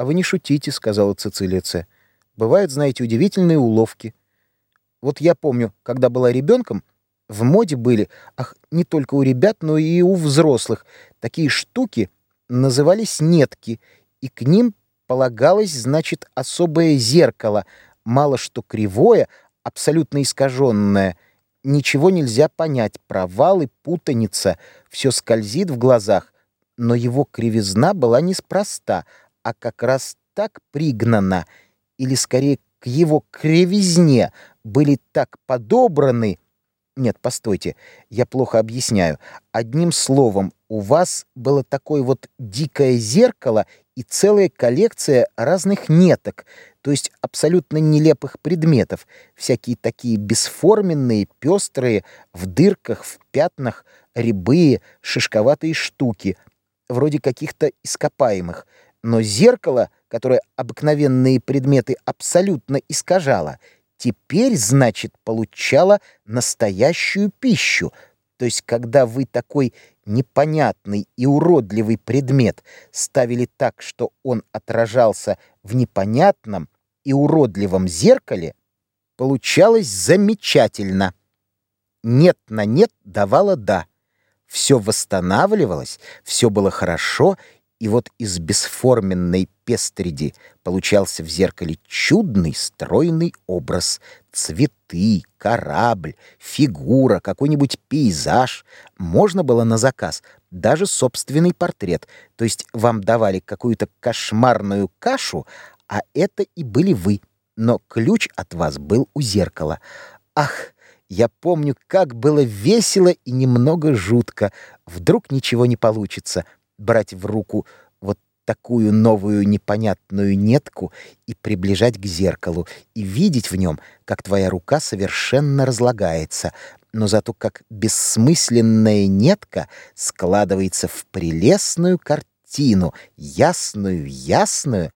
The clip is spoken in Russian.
«А вы не шутите», — сказала Цицилия Ц. «Бывают, знаете, удивительные уловки. Вот я помню, когда была ребенком, в моде были, ах, не только у ребят, но и у взрослых, такие штуки назывались нетки, и к ним полагалось, значит, особое зеркало, мало что кривое, абсолютно искаженное. Ничего нельзя понять, провалы, путаница, все скользит в глазах, но его кривизна была неспроста, а как раз так пригнана, или скорее к его кривизне были так подобраны, нет, постойте, я плохо объясняю. Одним словом, у вас было такое вот дикое зеркало и целая коллекция разных неток, то есть абсолютно нелепых предметов, всякие такие бесформенные, пестрые, в дырках, в пятнах, рябые, шишковатые штуки, вроде каких-то ископаемых. Но зеркало, которое обыкновенные предметы абсолютно искажало — теперь, значит, получала настоящую пищу. То есть, когда вы такой непонятный и уродливый предмет ставили так, что он отражался в непонятном и уродливом зеркале, получалось замечательно. Нет на нет давало «да». Все восстанавливалось, все было хорошо, и вот из бесформенной пестреди получался в зеркале чудный стройный образ. Цветы, корабль, фигура, какой-нибудь пейзаж. Можно было на заказ, даже собственный портрет. То есть вам давали какую-то кошмарную кашу, а это и были вы. Но ключ от вас был у зеркала. Ах, я помню, как было весело и немного жутко. Вдруг ничего не получится — брать в руку вот такую новую непонятную нетку и приближать к зеркалу, и видеть в нем, как твоя рука совершенно разлагается, но зато как бессмысленная нетка складывается в прелестную картину, ясную-ясную,